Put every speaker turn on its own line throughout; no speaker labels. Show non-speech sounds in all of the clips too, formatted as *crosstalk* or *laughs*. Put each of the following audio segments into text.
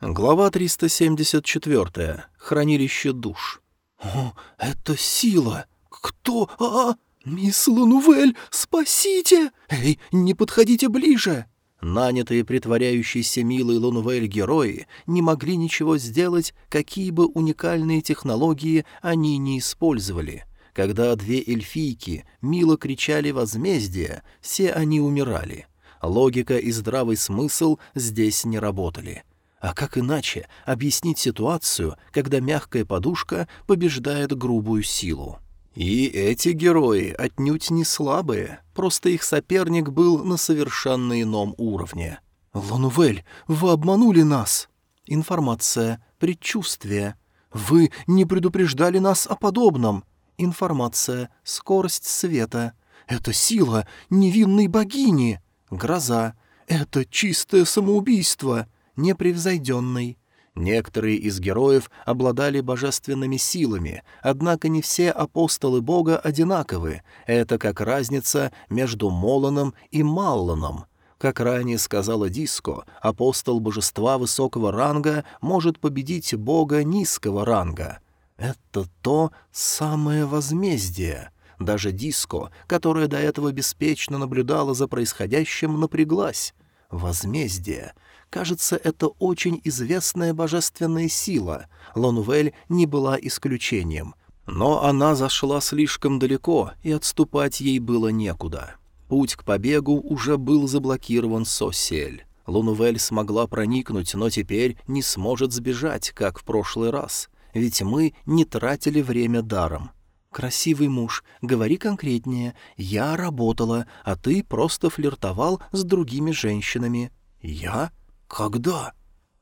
Глава 374. Хранилище душ.
«О, это сила! Кто? А, -а! мисс Ланувель, спасите! Эй, не подходите ближе!»
Нанятые притворяющиеся милой Лунвель герои не могли ничего сделать, какие бы уникальные технологии они не использовали. Когда две эльфийки мило кричали «возмездие», все они умирали. Логика и здравый смысл здесь не работали. А как иначе объяснить ситуацию, когда мягкая подушка побеждает грубую силу? И эти герои отнюдь не слабые, просто их соперник был на совершенно ином уровне.
«Ланувель, вы обманули нас!»
Информация, предчувствие.
«Вы не предупреждали нас о подобном!»
Информация, скорость света.
«Это сила невинной богини!»
Гроза.
«Это чистое самоубийство!»
Непревзойденный. Некоторые из героев обладали божественными силами, однако не все апостолы Бога одинаковы. Это как разница между Молоном и Малланом. Как ранее сказала Диско, апостол божества высокого ранга может победить бога низкого ранга. Это то самое возмездие. Даже Диско, которая до этого беспечно наблюдала за происходящим, напряглась. Возмездие — Кажется, это очень известная божественная сила. Лонвель не была исключением. Но она зашла слишком далеко, и отступать ей было некуда. Путь к побегу уже был заблокирован Сосель. Лунувель смогла проникнуть, но теперь не сможет сбежать, как в прошлый раз. Ведь мы не тратили время даром. «Красивый муж, говори конкретнее. Я работала, а ты просто флиртовал с другими женщинами».
«Я? «Когда?»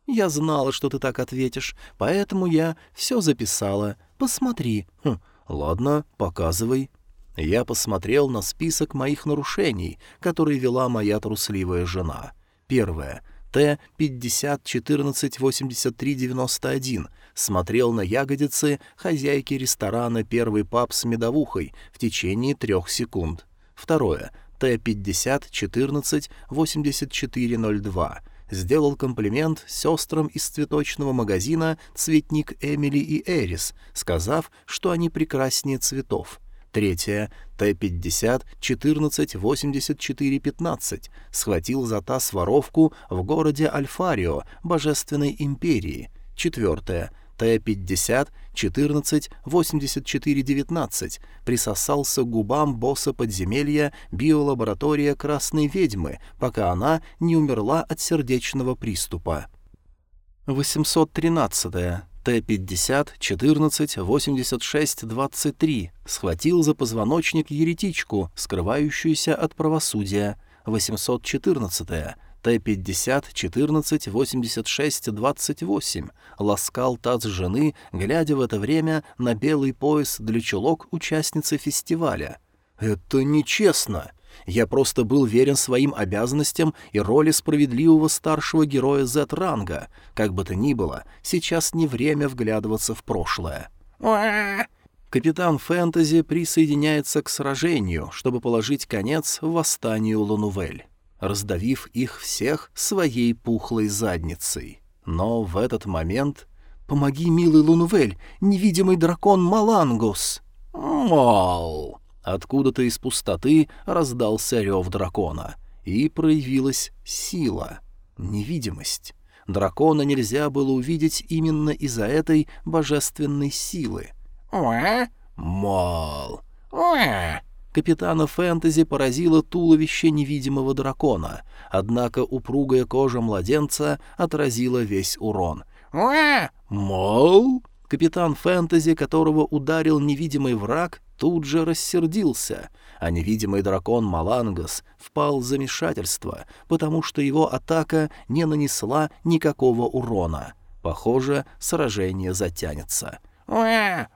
«Я знала, что ты так ответишь, поэтому я все записала. Посмотри».
«Хм, ладно, показывай».
Я посмотрел на список моих нарушений, которые вела моя трусливая жена. Первое. Т-50-14-83-91. Смотрел на ягодицы хозяйки ресторана «Первый паб» с медовухой в течение трех секунд. Второе. Т-50-14-84-02 сделал комплимент сестрам из цветочного магазина «Цветник Эмили и Эрис», сказав, что они прекраснее цветов. Третье. Т-50 148415 схватил за таз воровку в городе Альфарио, Божественной империи. Четвертое. Т-50 14-84-19 присосался к губам босса подземелья биолаборатория Красной Ведьмы, пока она не умерла от сердечного приступа. 813. -е. Т-50-14-86-23 схватил за позвоночник еретичку, скрывающуюся от правосудия. 814. -е. Т-50-14-86-28 ласкал таз жены, глядя в это время на белый пояс для чулок участницы фестиваля. «Это нечестно!» Я просто был верен своим обязанностям и роли справедливого старшего героя Z-ранга. Как бы то ни было, сейчас не время вглядываться в прошлое. Капитан Фэнтези присоединяется к сражению, чтобы положить конец восстанию Лунувель раздавив их всех своей пухлой задницей. Но в этот момент... «Помоги, милый Лунувель, невидимый дракон Малангус!» «Мол!» Откуда-то из пустоты раздался рев дракона, и проявилась сила, невидимость. Дракона нельзя было увидеть именно из-за этой божественной силы. «Мол!» Капитана Фэнтези поразило туловище невидимого дракона, однако упругая кожа младенца отразила весь урон. «Мол?» Капитан Фэнтези, которого ударил невидимый враг, тут же рассердился, а невидимый дракон Малангас впал в замешательство, потому что его атака не нанесла никакого урона. Похоже, сражение затянется.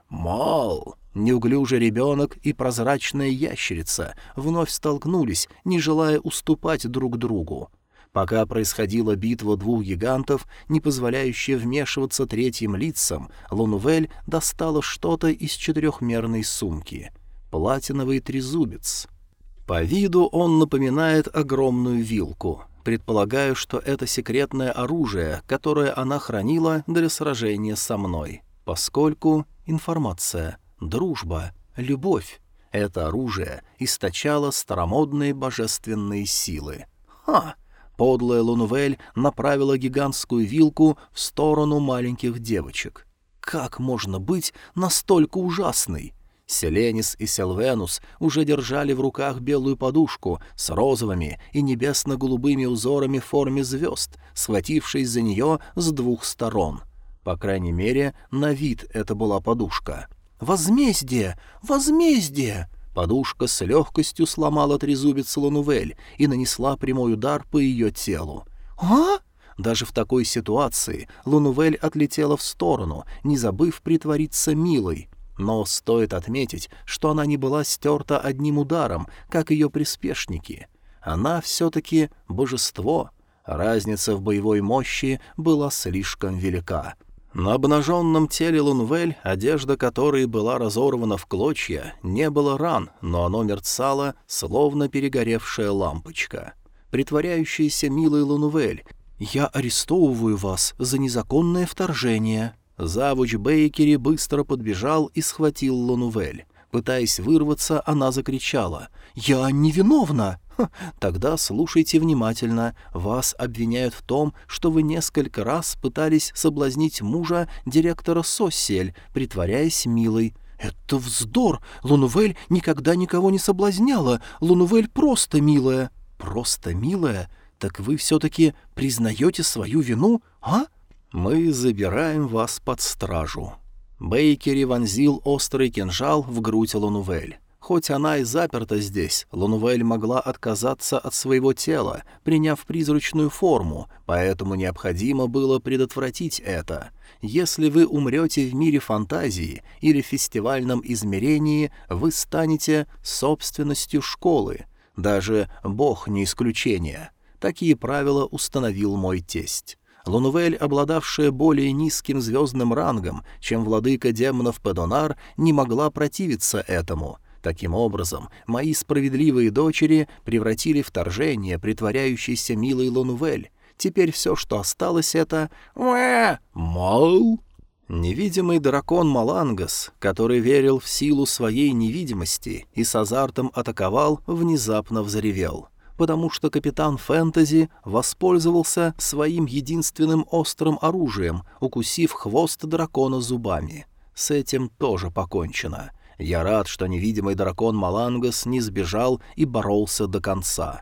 «Мол!» Неуклюжий ребенок и прозрачная ящерица вновь столкнулись, не желая уступать друг другу. Пока происходила битва двух гигантов, не позволяющая вмешиваться третьим лицам, Лунувель достала что-то из четырехмерной сумки. Платиновый трезубец. По виду он напоминает огромную вилку. Предполагаю, что это секретное оружие, которое она хранила для сражения со мной, поскольку информация, дружба, любовь — это оружие источало старомодные божественные силы. Ха! Подлая Лунувель направила гигантскую вилку в сторону маленьких девочек. Как можно быть настолько ужасной? Селенис и Селвенус уже держали в руках белую подушку с розовыми и небесно-голубыми узорами в форме звезд, схватившись за нее с двух сторон. По крайней мере, на вид это была подушка. «Возмездие! Возмездие!» Подушка с легкостью сломала трезубец Ланувель и нанесла прямой удар по ее телу. «А?» Даже в такой ситуации Лунувель отлетела в сторону, не забыв притвориться милой. Но стоит отметить, что она не была стерта одним ударом, как ее приспешники. Она все-таки божество. Разница в боевой мощи была слишком велика. На обнаженном теле Лунвель, одежда которой была разорвана в клочья, не было ран, но оно мерцало, словно перегоревшая лампочка. Притворяющаяся милой Лунвель, «Я арестовываю вас за незаконное вторжение», Завуч Бейкери быстро подбежал и схватил Лонувель. Пытаясь вырваться, она закричала. «Я невиновна!» «Тогда слушайте внимательно. Вас обвиняют в том, что вы несколько раз пытались соблазнить мужа директора Соссель, притворяясь милой. «Это вздор! Лунувель никогда никого не соблазняла. Лунувель просто милая». «Просто милая? Так вы все-таки признаете свою вину, а?» «Мы забираем вас под стражу». Бейкери вонзил острый кинжал в грудь Лунувель. Хоть она и заперта здесь, Лунувель могла отказаться от своего тела, приняв призрачную форму, поэтому необходимо было предотвратить это. Если вы умрете в мире фантазии или фестивальном измерении, вы станете собственностью школы. Даже Бог не исключение. Такие правила установил мой тесть. Лунувель, обладавшая более низким звездным рангом, чем владыка демонов Педонар, не могла противиться этому. Таким образом, мои справедливые дочери превратили вторжение, притворяющееся милой Лунувель. Теперь все, что осталось, это... Мол... Невидимый дракон Малангас, который верил в силу своей невидимости и с азартом атаковал, внезапно взревел потому что капитан Фэнтези воспользовался своим единственным острым оружием, укусив хвост дракона зубами. С этим тоже покончено. Я рад, что невидимый дракон Малангас не сбежал и боролся до конца.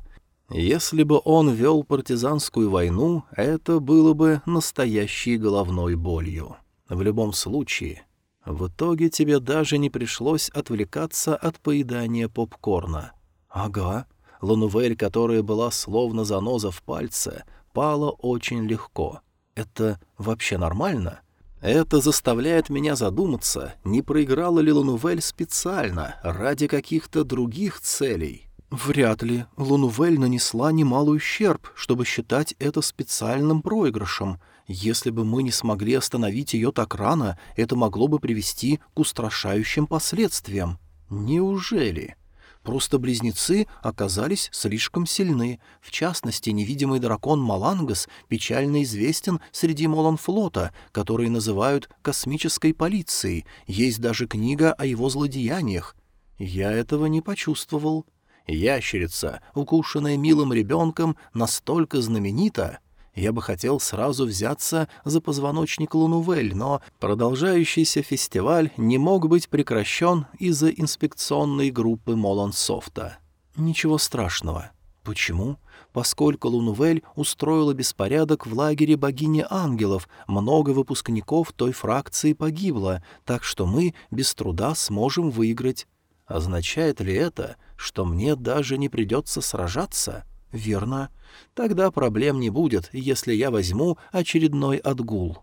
Если бы он вел партизанскую войну, это было бы настоящей головной болью. В любом случае, в итоге тебе даже не пришлось отвлекаться от поедания попкорна. «Ага», Лунувель, которая была словно заноза в пальце, пала очень легко. Это вообще нормально? Это заставляет меня задуматься, не проиграла ли Лунувель специально, ради каких-то других целей. Вряд ли. Лунувель нанесла немалый ущерб, чтобы считать это специальным проигрышем. Если бы мы не смогли остановить ее так рано, это могло бы привести к устрашающим последствиям. Неужели? Просто близнецы оказались слишком сильны. В частности, невидимый дракон Малангас печально известен среди Моланфлота, который называют «космической полицией». Есть даже книга о его злодеяниях. Я этого не почувствовал. Ящерица, укушенная милым ребенком, настолько знаменита — я бы хотел сразу взяться за позвоночник Лунувель, но продолжающийся фестиваль не мог быть прекращен из-за инспекционной группы Молонсофта. Ничего страшного. Почему? Поскольку Лунувель устроила беспорядок в лагере богини ангелов, много выпускников той фракции погибло, так что мы без труда сможем выиграть. Означает ли это, что мне даже не придется сражаться? Верно. Тогда проблем не будет, если я возьму очередной отгул.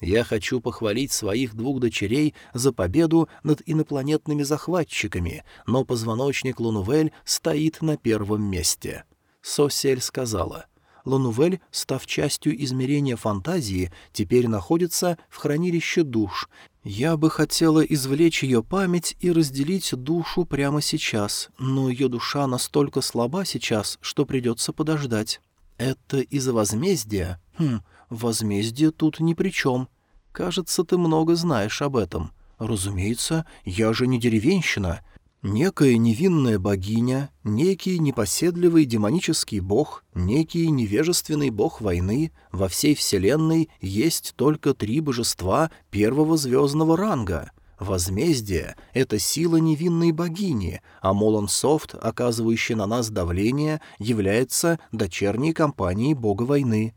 Я хочу похвалить своих двух дочерей за победу над инопланетными захватчиками, но позвоночник Лунувель стоит на первом месте. Сосель сказала, Лунувель, став частью измерения фантазии, теперь находится в хранилище душ. Я бы хотела извлечь ее память и разделить душу прямо сейчас, но ее душа настолько слаба сейчас, что придется подождать. Это из-за возмездия? Хм, возмездие тут ни при чем. Кажется, ты много знаешь об этом. Разумеется, я же не деревенщина. Некая невинная богиня, некий непоседливый демонический бог, некий невежественный бог войны, во всей вселенной есть только три божества первого звездного ранга. Возмездие — это сила невинной богини, а Молон Софт, оказывающий на нас давление, является дочерней компанией бога войны.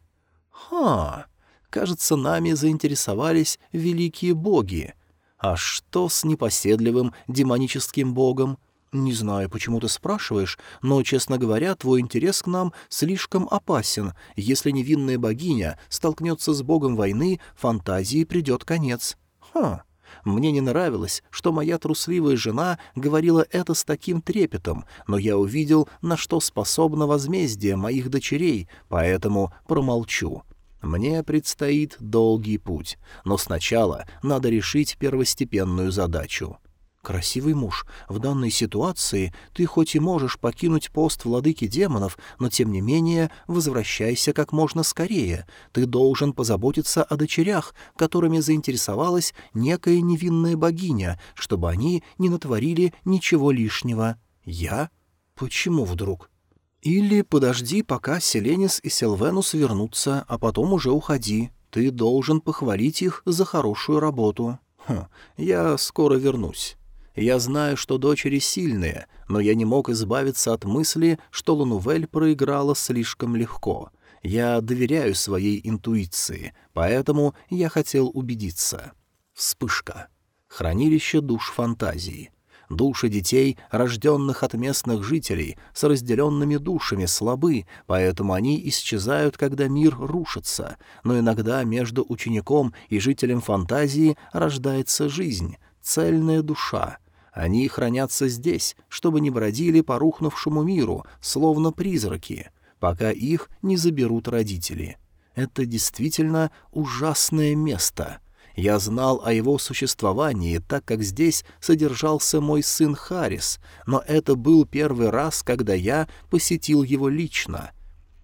Ха! Кажется, нами заинтересовались великие боги — а что с непоседливым демоническим богом? Не знаю, почему ты спрашиваешь, но, честно говоря, твой интерес к нам слишком опасен. Если невинная богиня столкнется с богом войны, фантазии придет конец. Ха. Мне не нравилось, что моя трусливая жена говорила это с таким трепетом, но я увидел, на что способно возмездие моих дочерей, поэтому промолчу. Мне предстоит долгий путь, но сначала надо решить первостепенную задачу. Красивый муж, в данной ситуации ты хоть и можешь покинуть пост владыки демонов, но тем не менее возвращайся как можно скорее. Ты должен позаботиться о дочерях, которыми заинтересовалась некая невинная богиня, чтобы они не натворили ничего лишнего. Я? Почему вдруг? Или подожди, пока Селенис и Селвенус вернутся, а потом уже уходи. Ты должен похвалить их за хорошую работу. Хм, я скоро вернусь. Я знаю, что дочери сильные, но я не мог избавиться от мысли, что Лунувель проиграла слишком легко. Я доверяю своей интуиции, поэтому я хотел убедиться. Вспышка. Хранилище душ фантазии. Души детей, рожденных от местных жителей, с разделенными душами слабы, поэтому они исчезают, когда мир рушится, но иногда между учеником и жителем фантазии рождается жизнь, цельная душа. Они хранятся здесь, чтобы не бродили по рухнувшему миру, словно призраки, пока их не заберут родители. Это действительно ужасное место — я знал о его существовании, так как здесь содержался мой сын Харрис, но это был первый раз, когда я посетил его лично.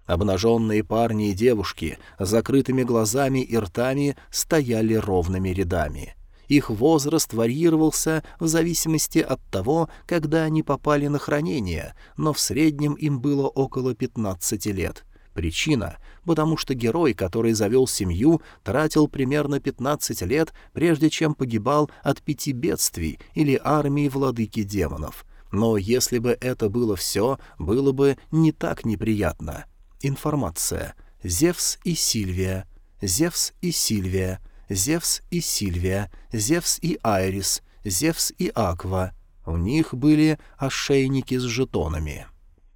Обнаженные парни и девушки с закрытыми глазами и ртами стояли ровными рядами. Их возраст варьировался в зависимости от того, когда они попали на хранение, но в среднем им было около 15 лет — Причина — потому что герой, который завел семью, тратил примерно 15 лет, прежде чем погибал от пяти бедствий или армии владыки демонов. Но если бы это было все, было бы не так неприятно. Информация. Зевс и Сильвия. Зевс и Сильвия. Зевс и Сильвия. Зевс и Айрис. Зевс и Аква. У них были ошейники с жетонами.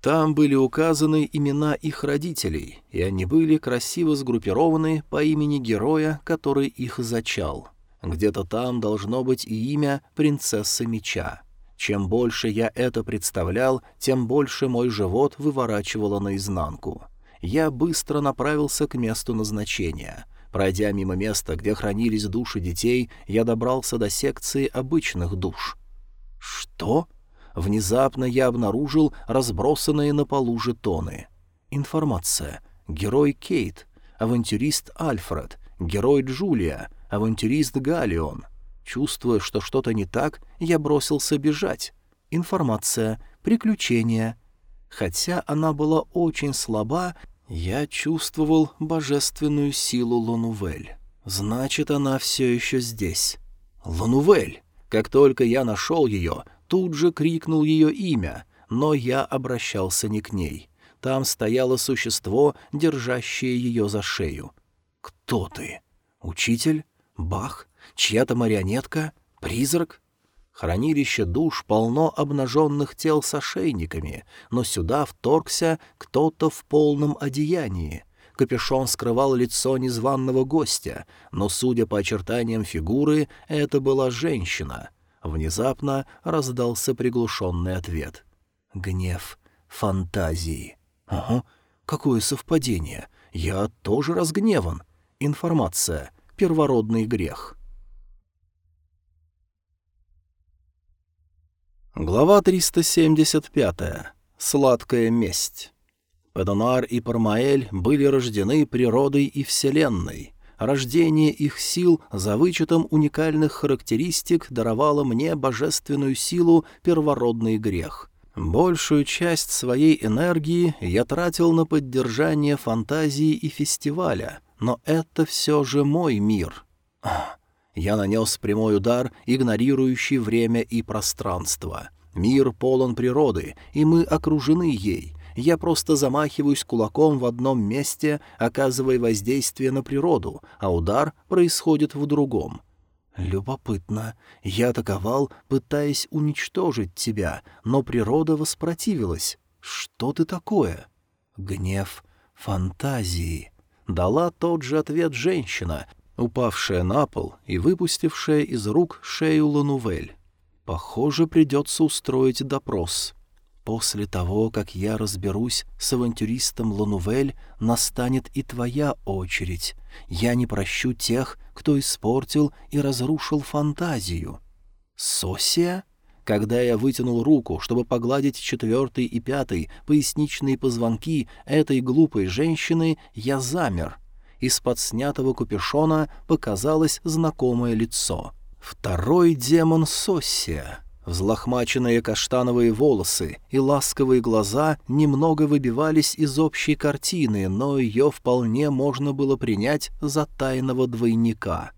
Там были указаны имена их родителей, и они были красиво сгруппированы по имени героя, который их зачал. Где-то там должно быть и имя принцессы меча. Чем больше я это представлял, тем больше мой живот выворачивало наизнанку. Я быстро направился к месту назначения. Пройдя мимо места, где хранились души детей, я добрался до секции обычных душ. «Что?» Внезапно я обнаружил разбросанные на полу жетоны. Информация. Герой Кейт. Авантюрист Альфред. Герой Джулия. Авантюрист Галион. Чувствуя, что что-то не так, я бросился бежать. Информация. Приключения. Хотя она была очень слаба, я чувствовал божественную силу Лонувель. Значит, она все еще здесь. Лонувель! Как только я нашел ее, тут же крикнул ее имя, но я обращался не к ней. Там стояло существо, держащее ее за шею. «Кто ты? Учитель? Бах? Чья-то марионетка? Призрак?» Хранилище душ полно обнаженных тел с ошейниками, но сюда вторгся кто-то в полном одеянии. Капюшон скрывал лицо незваного гостя, но, судя по очертаниям фигуры, это была женщина. Внезапно раздался приглушенный ответ. Гнев фантазии. Ага, какое совпадение. Я тоже разгневан. Информация. Первородный грех. Глава 375. Сладкая месть. Педонар и Пармаэль были рождены природой и Вселенной. Рождение их сил за вычетом уникальных характеристик даровало мне божественную силу первородный грех. Большую часть своей энергии я тратил на поддержание фантазии и фестиваля, но это все же мой мир. Я нанес прямой удар, игнорирующий время и пространство. Мир полон природы, и мы окружены ей. Я просто замахиваюсь кулаком в одном месте, оказывая воздействие на природу, а удар происходит в другом. Любопытно. Я атаковал, пытаясь уничтожить тебя, но природа воспротивилась. Что ты такое? Гнев фантазии. Дала тот же ответ женщина, упавшая на пол и выпустившая из рук шею Ланувель. Похоже, придется устроить допрос. После того, как я разберусь с авантюристом Ланувель, настанет и твоя очередь. Я не прощу тех, кто испортил и разрушил фантазию. Сосия? Когда я вытянул руку, чтобы погладить четвертый и пятый поясничные позвонки этой глупой женщины, я замер. Из-под снятого капюшона показалось знакомое лицо. Второй демон Сосия. Взлохмаченные каштановые волосы и ласковые глаза немного выбивались из общей картины, но ее вполне можно было принять за тайного двойника.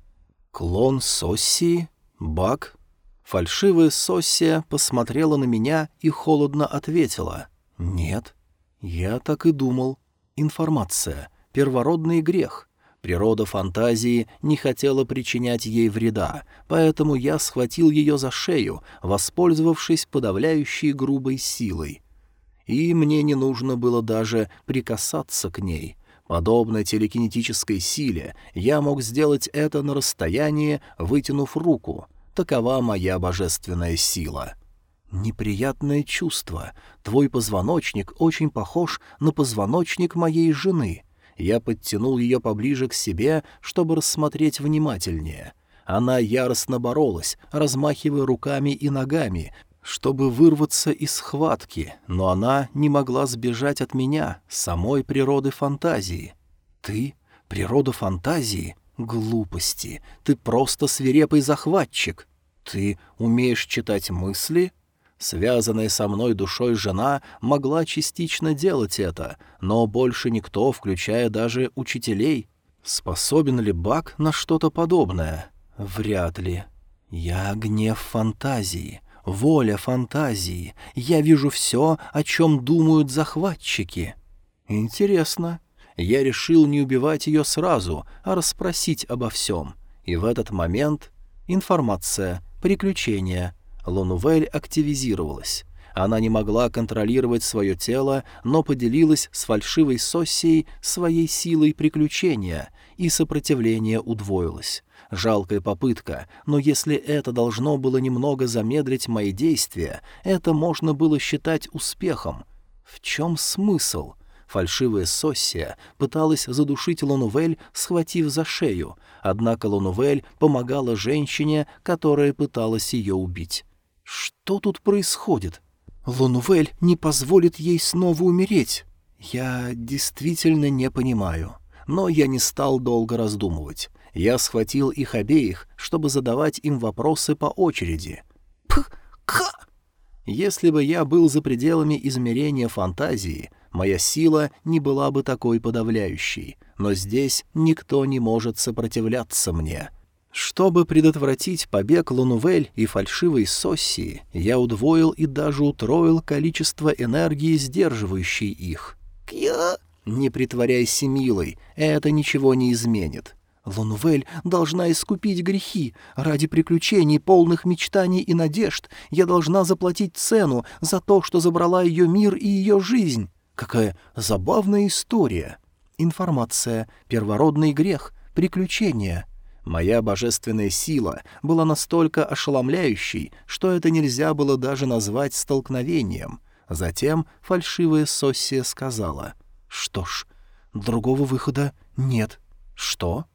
Клон Соссии? Бак? Фальшивая Соссия посмотрела на меня и холодно ответила. «Нет». Я так и думал. Информация. Первородный грех. Природа фантазии не хотела причинять ей вреда, поэтому я схватил ее за шею, воспользовавшись подавляющей грубой силой. И мне не нужно было даже прикасаться к ней. Подобно телекинетической силе, я мог сделать это на расстоянии, вытянув руку. Такова моя божественная сила. Неприятное чувство. Твой позвоночник очень похож на позвоночник моей жены. Я подтянул ее поближе к себе, чтобы рассмотреть внимательнее. Она яростно боролась, размахивая руками и ногами, чтобы вырваться из схватки, но она не могла сбежать от меня, самой природы фантазии. Ты? Природа фантазии? Глупости. Ты просто свирепый захватчик. Ты умеешь читать мысли? Связанная со мной душой жена могла частично делать это, но больше никто, включая даже учителей. Способен ли Бак на что-то подобное? Вряд ли. Я гнев фантазии, воля фантазии. Я вижу все, о чем думают захватчики. Интересно. Я решил не убивать ее сразу, а расспросить обо всем. И в этот момент информация, приключения — Лунувель активизировалась. Она не могла контролировать свое тело, но поделилась с фальшивой Соссией своей силой приключения, и сопротивление удвоилось. Жалкая попытка, но если это должно было немного замедлить мои действия, это можно было считать успехом. В чем смысл? Фальшивая Соссия пыталась задушить Лунувель, схватив за шею, однако Лунувель помогала женщине, которая пыталась ее убить. Что тут происходит? Лунувель не позволит ей снова умереть. Я действительно не понимаю. Но я не стал долго раздумывать. Я схватил их обеих, чтобы задавать им вопросы по очереди. Пх-ха! Если бы я был за пределами измерения фантазии, моя сила не была бы такой подавляющей, но здесь никто не может сопротивляться мне. Чтобы предотвратить побег Лунувель и фальшивой Соссии, я удвоил и даже утроил количество энергии, сдерживающей их. «Кья!» «Не притворяйся милой, это ничего не изменит». Лунувель должна искупить грехи. Ради приключений, полных мечтаний и надежд, я должна заплатить цену за то, что забрала ее мир и ее жизнь. Какая забавная история. Информация, первородный грех, приключения — Моя божественная сила была настолько ошеломляющей, что это нельзя было даже назвать столкновением. Затем фальшивая Соссия сказала, «Что ж, другого выхода нет». «Что?»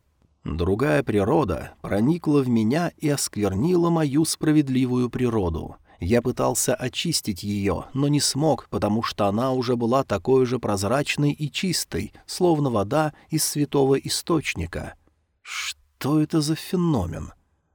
Другая природа проникла в меня и осквернила мою справедливую природу. Я пытался очистить ее, но не смог, потому что она уже была такой же прозрачной и чистой, словно вода из святого источника. Что это за феномен?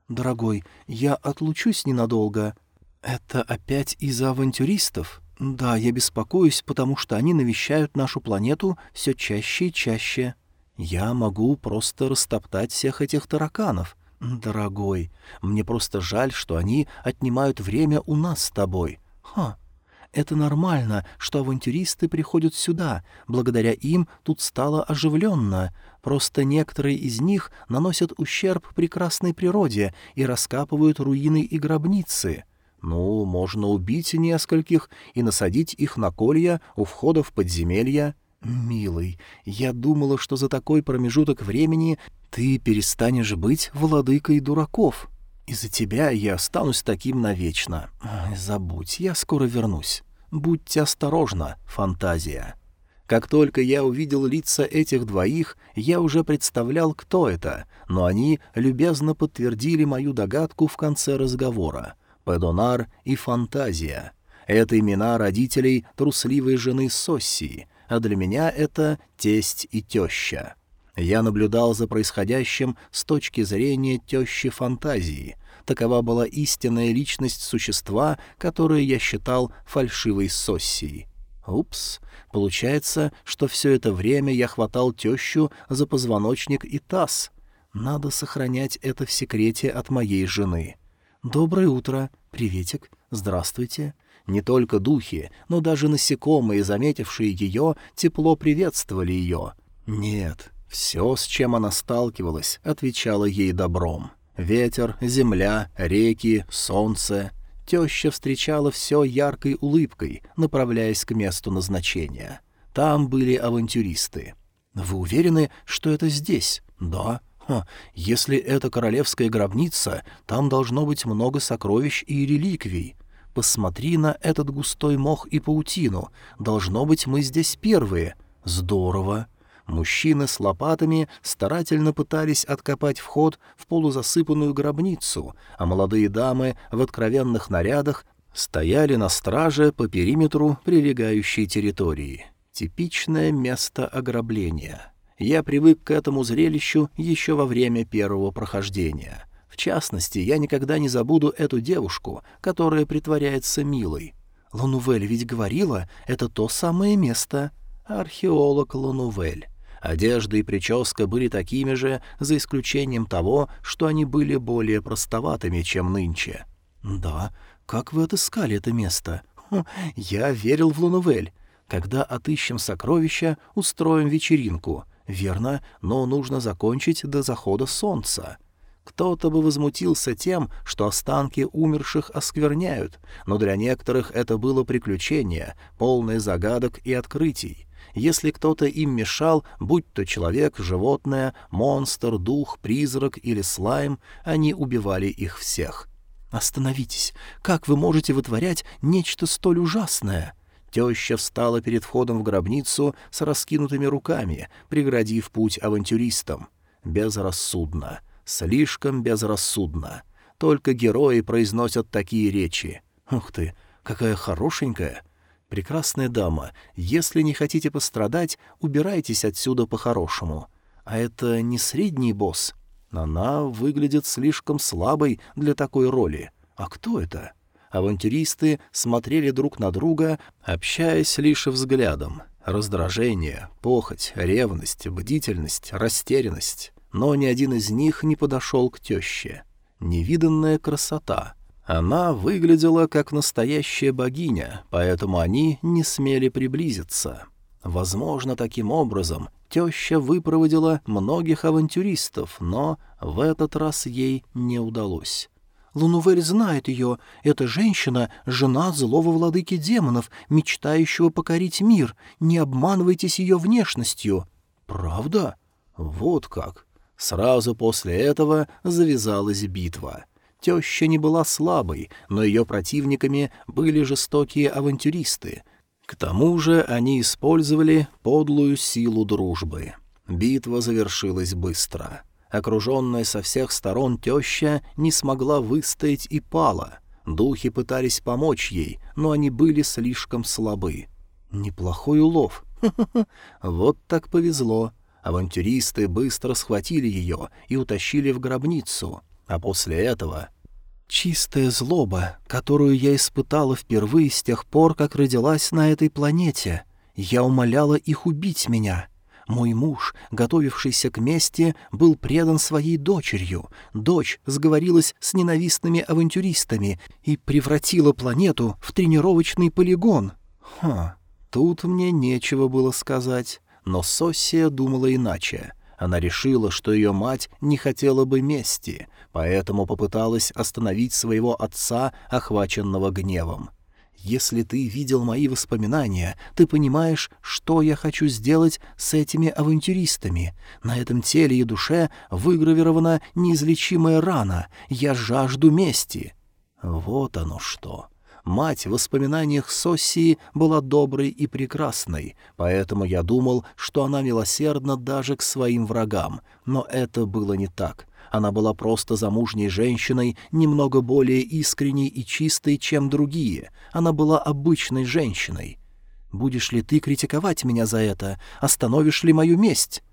Дорогой, я отлучусь ненадолго. Это опять из-за авантюристов? Да, я беспокоюсь, потому что они навещают нашу планету все чаще и чаще. Я могу просто растоптать всех этих тараканов. Дорогой, мне просто жаль, что они отнимают время у нас с тобой. Ха, это нормально, что авантюристы приходят сюда. Благодаря им тут стало оживленно. Просто некоторые из них наносят ущерб прекрасной природе и раскапывают руины и гробницы. Ну, можно убить нескольких и насадить их на колья у входа в подземелья. «Милый, я думала, что за такой промежуток времени ты перестанешь быть владыкой дураков. Из-за тебя я останусь таким навечно. Забудь, я скоро вернусь. Будьте осторожна, фантазия». Как только я увидел лица этих двоих, я уже представлял, кто это, но они любезно подтвердили мою догадку в конце разговора. Педонар и Фантазия. Это имена родителей трусливой жены Соссии — а для меня это тесть и теща. Я наблюдал за происходящим с точки зрения тещи фантазии. Такова была истинная личность существа, которое я считал фальшивой соссией. Упс, получается, что все это время я хватал тещу за позвоночник и таз. Надо сохранять это в секрете от моей жены. «Доброе утро. Приветик. Здравствуйте. Не только духи, но даже насекомые, заметившие ее, тепло приветствовали ее. Нет, все, с чем она сталкивалась, отвечало ей добром. Ветер, земля, реки, солнце. Теща встречала все яркой улыбкой, направляясь к месту назначения. Там были авантюристы. «Вы уверены, что это здесь?» «Да». Ха, если это королевская гробница, там должно быть много сокровищ и реликвий. Посмотри на этот густой мох и паутину. Должно быть, мы здесь первые. Здорово. Мужчины с лопатами старательно пытались откопать вход в полузасыпанную гробницу, а молодые дамы в откровенных нарядах стояли на страже по периметру прилегающей территории. Типичное место ограбления. Я привык к этому зрелищу еще во время первого прохождения — в частности, я никогда не забуду эту девушку, которая притворяется милой. Лунувель ведь говорила, это то самое место. Археолог Лунувель. Одежда и прическа были такими же, за исключением того, что они были более простоватыми, чем нынче. «Да, как вы отыскали это место?» Хм, «Я верил в Лунувель. Когда отыщем сокровища, устроим вечеринку. Верно, но нужно закончить до захода солнца». Кто-то бы возмутился тем, что останки умерших оскверняют, но для некоторых это было приключение, полное загадок и открытий. Если кто-то им мешал, будь то человек, животное, монстр, дух, призрак или слайм, они убивали их всех. «Остановитесь! Как вы можете вытворять нечто столь ужасное?» Теща встала перед входом в гробницу с раскинутыми руками, преградив путь авантюристам. Безрассудно. Слишком безрассудно. Только герои произносят такие речи. Ух ты, какая хорошенькая. Прекрасная дама, если не хотите пострадать, убирайтесь отсюда по-хорошему. А это не средний босс. Она выглядит слишком слабой для такой роли. А кто это? Авантюристы смотрели друг на друга, общаясь лишь взглядом. Раздражение, похоть, ревность, бдительность, растерянность но ни один из них не подошел к теще. Невиданная красота. Она выглядела как настоящая богиня, поэтому они не смели приблизиться. Возможно, таким образом теща выпроводила многих авантюристов, но в этот раз ей не удалось. Лунувель знает ее. Эта женщина — жена злого владыки демонов, мечтающего покорить мир. Не обманывайтесь ее внешностью. Правда? Вот как. Сразу после этого завязалась битва. Теща не была слабой, но ее противниками были жестокие авантюристы. К тому же они использовали подлую силу дружбы. Битва завершилась быстро. Окруженная со всех сторон теща не смогла выстоять и пала. Духи пытались помочь ей, но они были слишком слабы. Неплохой улов. Вот так повезло. Авантюристы быстро схватили ее и утащили в гробницу. А после этого... Чистая злоба, которую я испытала впервые с тех пор, как родилась на этой планете. Я умоляла их убить меня. Мой муж, готовившийся к мести, был предан своей дочерью. Дочь сговорилась с ненавистными авантюристами и превратила планету в тренировочный полигон. Ха, тут мне нечего было сказать. Но Соссия думала иначе. Она решила, что ее мать не хотела бы мести, поэтому попыталась остановить своего отца, охваченного гневом. Если ты видел мои воспоминания, ты понимаешь, что я хочу сделать с этими авантюристами. На этом теле и душе выгравирована неизлечимая рана. Я жажду мести». Вот оно что. Мать в воспоминаниях Соссии была доброй и прекрасной, поэтому я думал, что она милосердна даже к своим врагам, но это было не так. Она была просто замужней женщиной, немного более искренней и чистой, чем другие. Она была обычной женщиной. Будешь ли ты критиковать меня за это? Остановишь ли мою месть?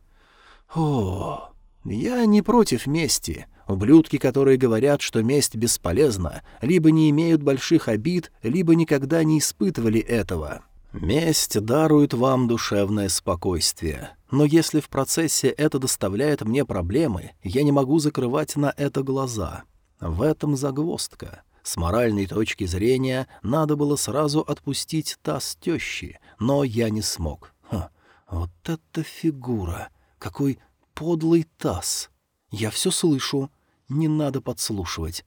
О, я не против мести. Ублюдки, которые говорят, что месть бесполезна, либо не имеют больших обид, либо никогда не испытывали этого. Месть дарует вам душевное спокойствие. Но если в процессе это доставляет мне проблемы, я не могу закрывать на это глаза. В этом загвоздка. С моральной точки зрения надо было сразу отпустить таз тещи, но я не смог. Ха, вот эта фигура! Какой подлый таз! Я все слышу. Не надо подслушивать.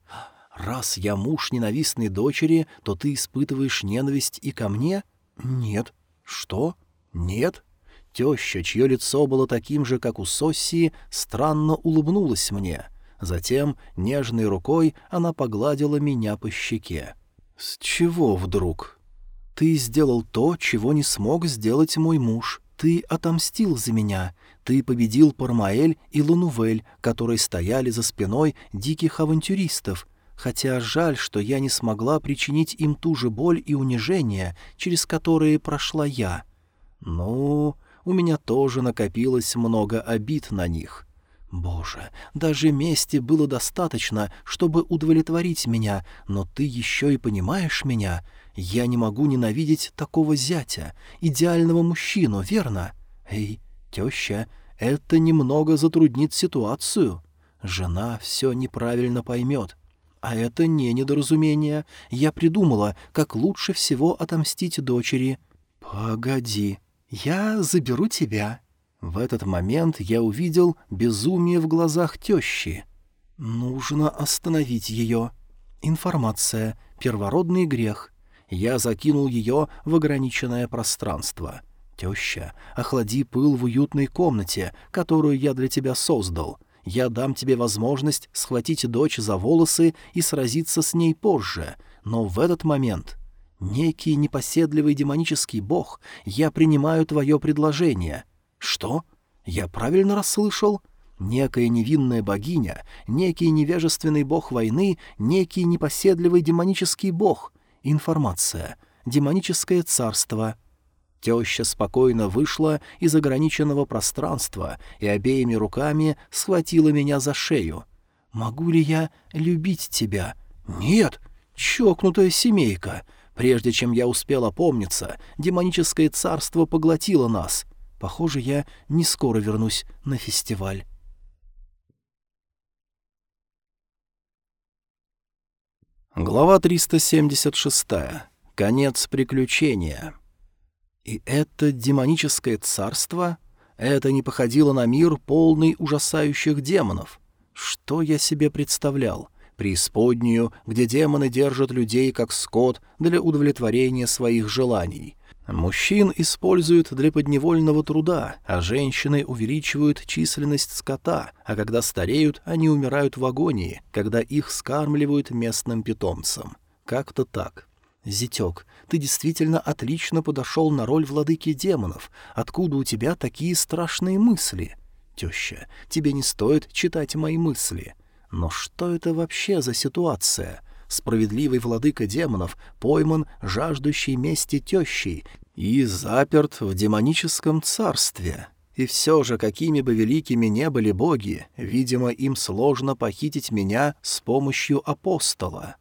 Раз я муж ненавистной дочери, то ты испытываешь ненависть и ко мне — «Нет». «Что? Нет?» Теща, чье лицо было таким же, как у Соссии, странно улыбнулась мне. Затем нежной рукой она погладила меня по щеке. «С чего вдруг?» «Ты сделал то, чего не смог сделать мой муж. Ты отомстил за меня. Ты победил Пармаэль и Лунувель, которые стояли за спиной диких авантюристов хотя жаль, что я не смогла причинить им ту же боль и унижение, через которые прошла я. Ну, у меня тоже накопилось много обид на них. Боже, даже мести было достаточно, чтобы удовлетворить меня, но ты еще и понимаешь меня. Я не могу ненавидеть такого зятя, идеального мужчину, верно? Эй, теща, это немного затруднит ситуацию. Жена все неправильно поймет. А это не недоразумение. Я придумала, как лучше всего отомстить дочери. Погоди, я заберу тебя. В этот момент я увидел безумие в глазах тещи. Нужно остановить ее. Информация. Первородный грех. Я закинул ее в ограниченное пространство. Теща, охлади пыл в уютной комнате, которую я для тебя создал. Я дам тебе возможность схватить дочь за волосы и сразиться с ней позже, но в этот момент... Некий непоседливый демонический бог, я принимаю твое предложение. Что? Я правильно расслышал? Некая невинная богиня, некий невежественный бог войны, некий непоседливый демонический бог. Информация. Демоническое царство — Теща спокойно вышла из ограниченного пространства и обеими руками схватила меня за шею. «Могу ли я любить тебя?» «Нет! Чокнутая семейка!» Прежде чем я успел опомниться, демоническое царство поглотило нас. Похоже, я не скоро вернусь на фестиваль. Глава 376. Конец приключения. И это демоническое царство? Это не походило на мир, полный ужасающих демонов. Что я себе представлял? Преисподнюю, где демоны держат людей как скот для удовлетворения своих желаний. Мужчин используют для подневольного труда, а женщины увеличивают численность скота, а когда стареют, они умирают в агонии, когда их скармливают местным питомцам. Как-то так. «Зятек, ты действительно отлично подошел на роль владыки демонов. Откуда у тебя такие страшные мысли?» «Теща, тебе не стоит читать мои мысли». «Но что это вообще за ситуация? Справедливый владыка демонов, пойман жаждущей мести тещей и заперт в демоническом царстве. И все же, какими бы великими не были боги, видимо, им сложно похитить меня с помощью апостола.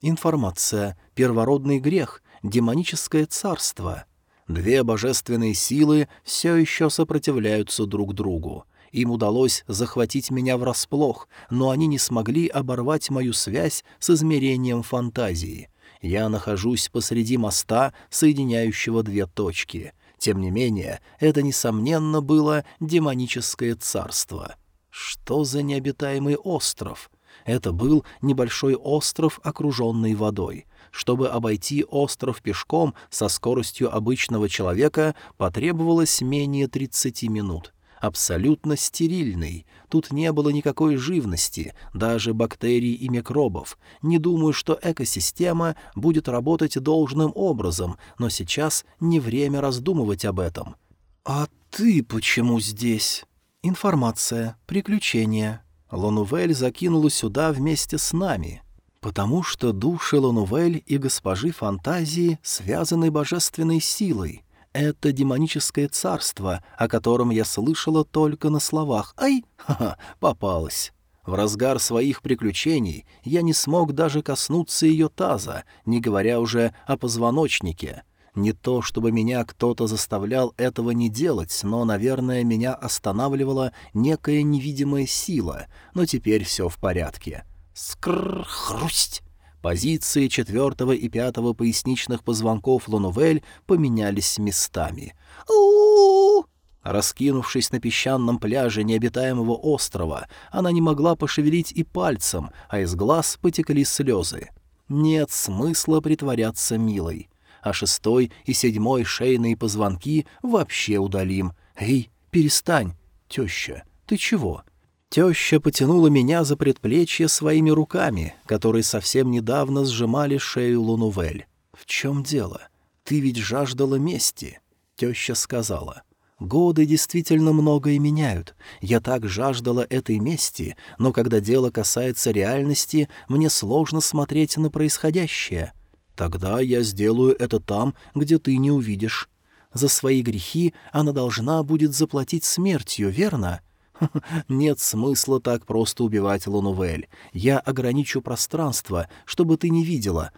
Информация. Первородный грех. Демоническое царство. Две божественные силы все еще сопротивляются друг другу. Им удалось захватить меня врасплох, но они не смогли оборвать мою связь с измерением фантазии. Я нахожусь посреди моста, соединяющего две точки. Тем не менее, это, несомненно, было демоническое царство. Что за необитаемый остров? Это был небольшой остров, окруженный водой. Чтобы обойти остров пешком со скоростью обычного человека, потребовалось менее 30 минут абсолютно стерильный. Тут не было никакой живности, даже бактерий и микробов. Не думаю, что экосистема будет работать должным образом, но сейчас не время раздумывать об этом. «А ты почему здесь?» «Информация, приключения». Лонувель закинула сюда вместе с нами. «Потому что души Лонувель и госпожи Фантазии связаны божественной силой». Это демоническое царство, о котором я слышала только на словах. Ай, ха-ха, попалась. В разгар своих приключений я не смог даже коснуться ее таза, не говоря уже о позвоночнике. Не то, чтобы меня кто-то заставлял этого не делать, но, наверное, меня останавливала некая невидимая сила, но теперь все в порядке. Скр-хрусть! Позиции четвертого и пятого поясничных позвонков Лунувель поменялись местами. у Раскинувшись на песчаном пляже необитаемого острова, она не могла пошевелить и пальцем, а из глаз потекли слезы. Нет смысла притворяться милой. А шестой и седьмой шейные позвонки вообще удалим. «Эй, перестань! Теща, ты чего?» Теща потянула меня за предплечье своими руками, которые совсем недавно сжимали шею Лунувель. «В чем дело? Ты ведь жаждала мести», — теща сказала. «Годы действительно многое меняют. Я так жаждала этой мести, но когда дело касается реальности, мне сложно смотреть на происходящее. Тогда я сделаю это там, где ты не увидишь. За свои грехи она должна будет заплатить смертью, верно?» *laughs* «Нет смысла так просто убивать Лунувель. Я ограничу пространство, чтобы ты не видела.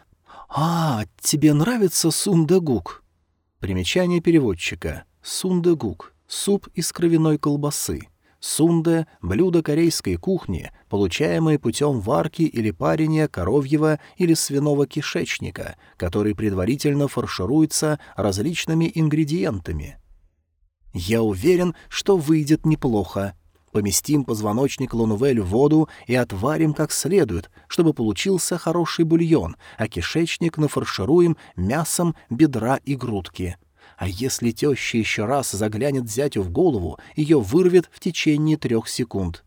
А, тебе нравится сундагук?» Примечание переводчика. Сундагук. Суп из кровяной колбасы. Сунде — блюдо корейской кухни, получаемое путем варки или парения коровьего или свиного кишечника, который предварительно фаршируется различными ингредиентами. «Я уверен, что выйдет неплохо», Поместим позвоночник Лунувель в воду и отварим как следует, чтобы получился хороший бульон, а кишечник нафаршируем мясом бедра и грудки. А если теща еще раз заглянет зятю в голову, ее вырвет в течение трех секунд.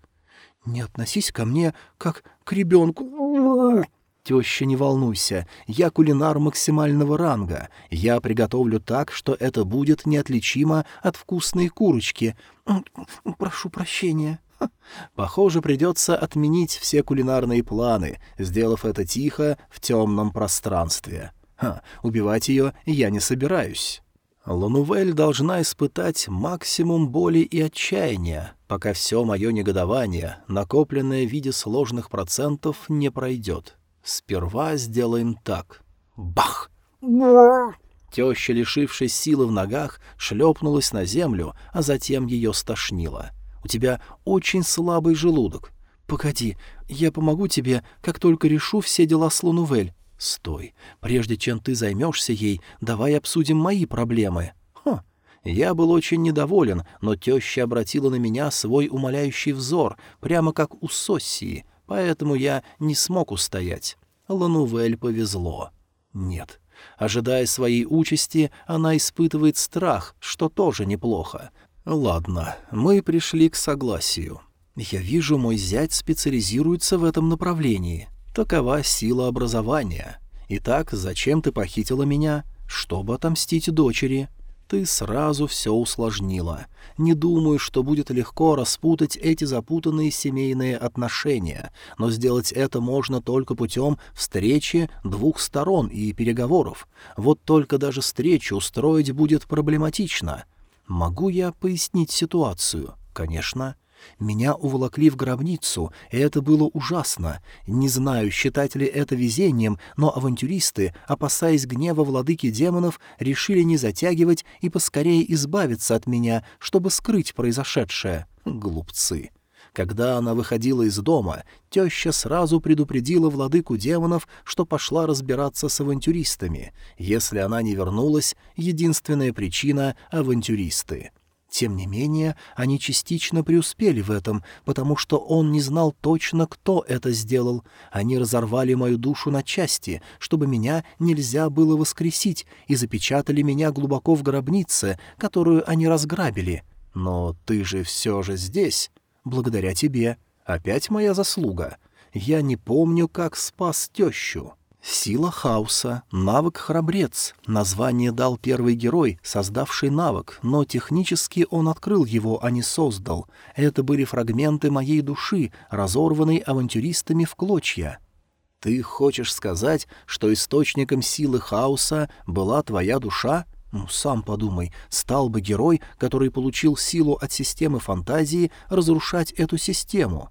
«Не относись ко мне, как к ребенку», «Теща, не волнуйся, я кулинар максимального ранга. Я приготовлю так, что это будет неотличимо от вкусной курочки. Прошу прощения». Похоже, придется отменить все кулинарные планы, сделав это тихо в темном пространстве. Ха, убивать ее я не собираюсь. Ланувель должна испытать максимум боли и отчаяния, пока все мое негодование, накопленное в виде сложных процентов, не пройдет. Сперва сделаем так. Бах! Теща, лишившись силы в ногах, шлепнулась на землю, а затем ее стошнило. «У тебя очень слабый желудок. Погоди, я помогу тебе, как только решу все дела с Лунувель. Стой, прежде чем ты займешься ей, давай обсудим мои проблемы». Хм. Я был очень недоволен, но теща обратила на меня свой умоляющий взор, прямо как у Соссии — поэтому я не смог устоять. Ланувель повезло. Нет. Ожидая своей участи, она испытывает страх, что тоже неплохо. Ладно, мы пришли к согласию. Я вижу, мой зять специализируется в этом направлении. Такова сила образования. Итак, зачем ты похитила меня? Чтобы отомстить дочери. Ты сразу все усложнила. Не думаю, что будет легко распутать эти запутанные семейные отношения, но сделать это можно только путем встречи двух сторон и переговоров. Вот только даже встречу устроить будет проблематично. Могу я пояснить ситуацию? Конечно. Меня уволокли в гробницу, и это было ужасно. Не знаю, считать ли это везением, но авантюристы, опасаясь гнева владыки демонов, решили не затягивать и поскорее избавиться от меня, чтобы скрыть произошедшее. Глупцы. Когда она выходила из дома, теща сразу предупредила владыку демонов, что пошла разбираться с авантюристами. Если она не вернулась, единственная причина — авантюристы. Тем не менее, они частично преуспели в этом, потому что он не знал точно, кто это сделал. Они разорвали мою душу на части, чтобы меня нельзя было воскресить, и запечатали меня глубоко в гробнице, которую они разграбили. Но ты же все же здесь. Благодаря тебе. Опять моя заслуга. Я не помню, как спас тещу. Сила хаоса, навык храбрец. Название дал первый герой, создавший навык, но технически он открыл его, а не создал. Это были фрагменты моей души, разорванной авантюристами в клочья. Ты хочешь сказать, что источником силы хаоса была твоя душа? Ну, сам подумай, стал бы герой, который получил силу от системы фантазии, разрушать эту систему.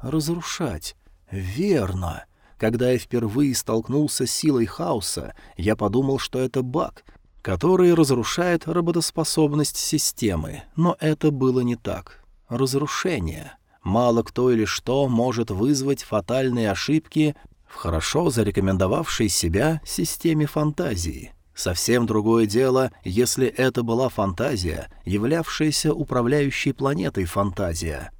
Разрушать. Верно. Когда я впервые столкнулся с силой хаоса, я подумал, что это баг, который разрушает работоспособность системы, но это было не так. Разрушение. Мало кто или что может вызвать фатальные ошибки в хорошо зарекомендовавшей себя системе фантазии. Совсем другое дело, если это была фантазия, являвшаяся управляющей планетой фантазия.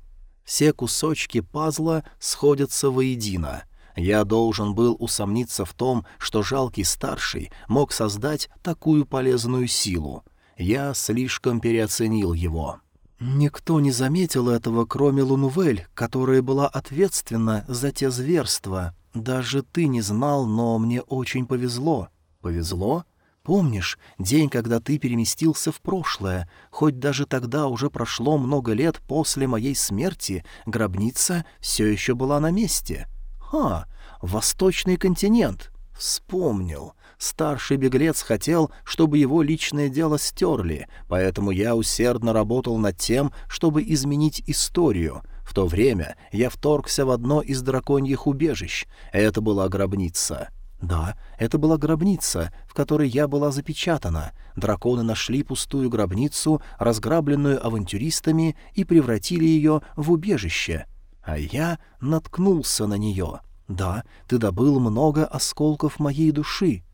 Все кусочки пазла сходятся воедино — я должен был усомниться в том, что жалкий старший мог создать такую полезную силу. Я слишком переоценил его. Никто не заметил этого, кроме Лунувель, которая была ответственна за те зверства. Даже ты не знал, но мне очень повезло. Повезло? Помнишь, день, когда ты переместился в прошлое? Хоть даже тогда уже прошло много лет после моей смерти, гробница все еще была на месте. «Ха, восточный континент!» Вспомнил. Старший беглец хотел, чтобы его личное дело стерли, поэтому я усердно работал над тем, чтобы изменить историю. В то время я вторгся в одно из драконьих убежищ. Это была гробница. Да, это была гробница, в которой я была запечатана. Драконы нашли пустую гробницу, разграбленную авантюристами, и превратили ее в убежище — а я наткнулся на нее. Да, ты добыл много осколков моей души.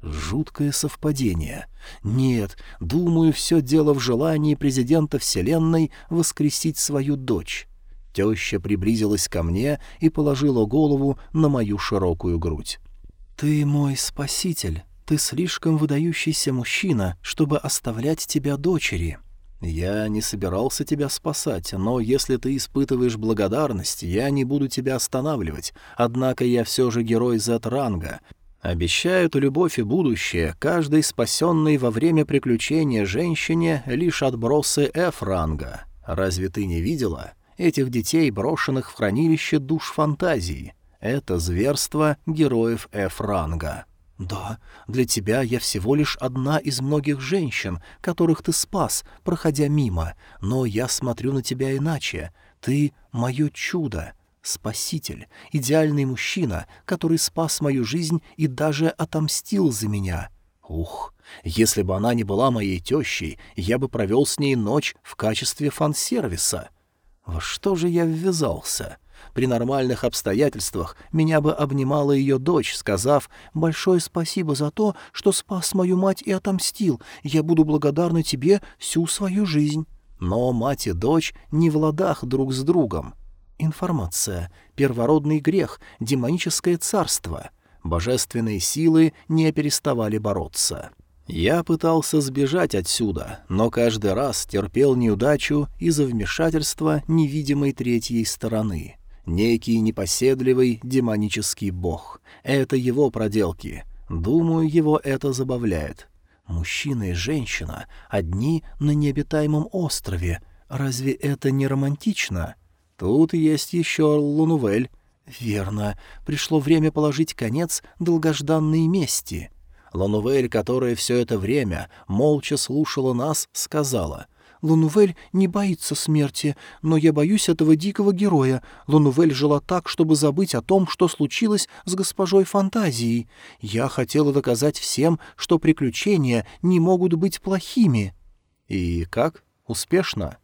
Жуткое совпадение. Нет, думаю, все дело в желании президента Вселенной воскресить свою дочь. Теща приблизилась ко мне и положила голову на мою широкую грудь. «Ты мой спаситель. Ты слишком выдающийся мужчина, чтобы оставлять тебя дочери. «Я не собирался тебя спасать, но если ты испытываешь благодарность, я не буду тебя останавливать, однако я все же герой Z-ранга. Обещаю ту любовь и будущее, каждой спасенной во время приключения женщине лишь отбросы F-ранга. Разве ты не видела? Этих детей, брошенных в хранилище душ фантазии. Это зверство героев F-ранга». «Да, для тебя я всего лишь одна из многих женщин, которых ты спас, проходя мимо, но я смотрю на тебя иначе. Ты — мое чудо, спаситель, идеальный мужчина, который спас мою жизнь и даже отомстил за меня. Ух, если бы она не была моей тещей, я бы провел с ней ночь в качестве фан-сервиса. Во что же я ввязался?» При нормальных обстоятельствах меня бы обнимала ее дочь, сказав «Большое спасибо за то, что спас мою мать и отомстил. Я буду благодарна тебе всю свою жизнь». Но мать и дочь не в ладах друг с другом. Информация. Первородный грех. Демоническое царство. Божественные силы не переставали бороться. Я пытался сбежать отсюда, но каждый раз терпел неудачу из-за вмешательства невидимой третьей стороны. Некий непоседливый демонический бог. Это его проделки. Думаю, его это забавляет. Мужчина и женщина одни на необитаемом острове. Разве это не романтично? Тут есть еще Лунувель. Верно, пришло время положить конец долгожданной мести. Лунувель, которая все это время молча слушала нас, сказала — Лунувель не боится смерти, но я боюсь этого дикого героя. Лунувель жила так, чтобы забыть о том, что случилось с госпожой Фантазией. Я хотела доказать всем, что приключения не могут быть плохими». «И как? Успешно?»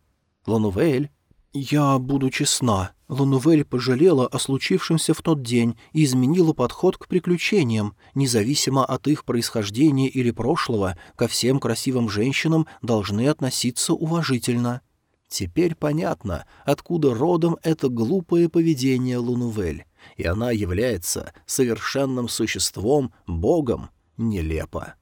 «Лунувель?» «Я буду честна. Лунувель пожалела о случившемся в тот день и изменила подход к приключениям. Независимо от их происхождения или прошлого, ко всем красивым женщинам должны относиться уважительно». Теперь понятно, откуда родом это глупое поведение Лунувель, и она является совершенным существом, богом. Нелепо.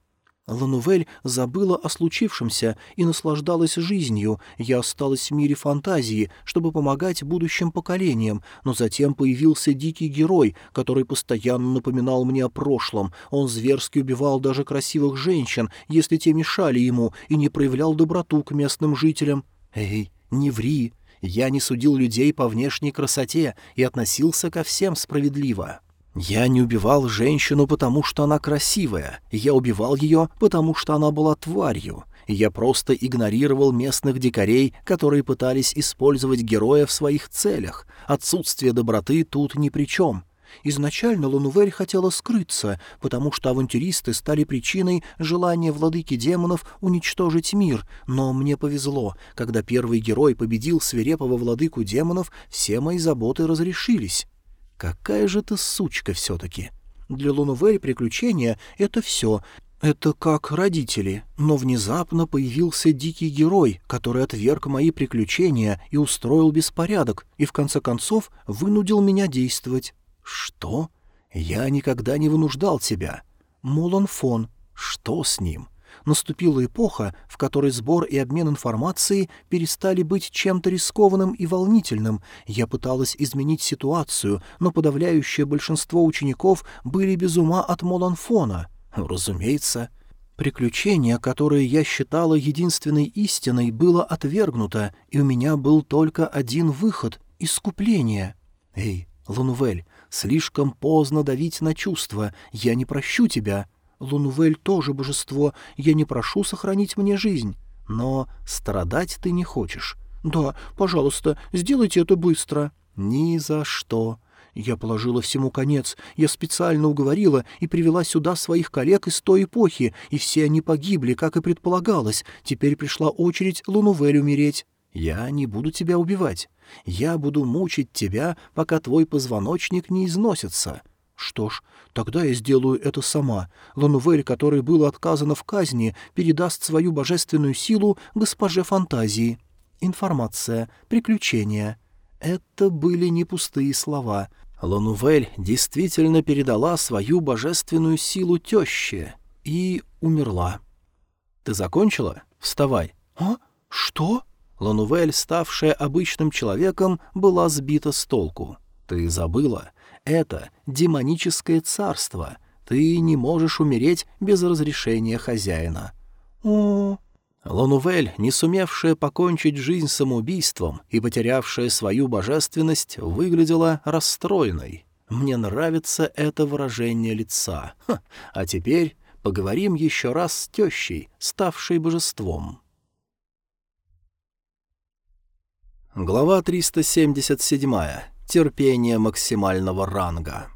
Ланувель забыла о случившемся и наслаждалась жизнью. Я осталась в мире фантазии, чтобы помогать будущим поколениям, но затем появился дикий герой, который постоянно напоминал мне о прошлом. Он зверски убивал даже красивых женщин, если те мешали ему, и не проявлял доброту к местным жителям. Эй, не ври! Я не судил людей по внешней красоте и относился ко всем справедливо. Я не убивал женщину, потому что она красивая, я убивал ее, потому что она была тварью. Я просто игнорировал местных дикарей, которые пытались использовать героя в своих целях. Отсутствие доброты тут ни при чем. Изначально Лунувель хотела скрыться, потому что авантюристы стали причиной желания владыки демонов уничтожить мир, но мне повезло. Когда первый герой победил свирепого владыку демонов, все мои заботы разрешились. Какая же ты сучка все-таки. Для Лунувель приключения — это все. Это как родители. Но внезапно появился дикий герой, который отверг мои приключения и устроил беспорядок, и в конце концов вынудил меня действовать. Что? Я никогда не вынуждал тебя. Молон Фон. Что с ним? — наступила эпоха, в которой сбор и обмен информацией перестали быть чем-то рискованным и волнительным. Я пыталась изменить ситуацию, но подавляющее большинство учеников были без ума от Моланфона. Разумеется. Приключение, которое я считала единственной истиной, было отвергнуто, и у меня был только один выход — искупление. Эй, Лунувель, слишком поздно давить на чувства, я не прощу тебя. Лунвель тоже божество, я не прошу сохранить мне жизнь. Но страдать ты не хочешь. Да, пожалуйста, сделайте это быстро. Ни за что. Я положила всему конец. Я специально уговорила и привела сюда своих коллег из той эпохи, и все они погибли, как и предполагалось. Теперь пришла очередь Лунувель умереть. Я не буду тебя убивать. Я буду мучить тебя, пока твой позвоночник не износится. Что ж, тогда я сделаю это сама. Ланувель, которой было отказано в казни, передаст свою божественную силу госпоже фантазии. Информация, приключения. Это были не пустые слова. Ланувель действительно передала свою божественную силу теще и умерла. «Ты закончила? Вставай». «А? Что?» Ланувель, ставшая обычным человеком, была сбита с толку. «Ты забыла? Это демоническое царство. Ты не можешь умереть без разрешения хозяина. О, Лонувель, не сумевшая покончить жизнь самоубийством и потерявшая свою божественность, выглядела расстроенной. Мне нравится это выражение лица. Ха, а теперь поговорим еще раз с тещей, ставшей божеством. Глава 377 терпение максимального ранга.